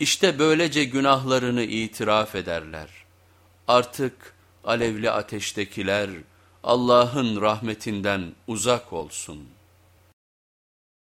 İşte böylece günahlarını itiraf ederler. Artık alevli ateştekiler Allah'ın rahmetinden uzak olsun.''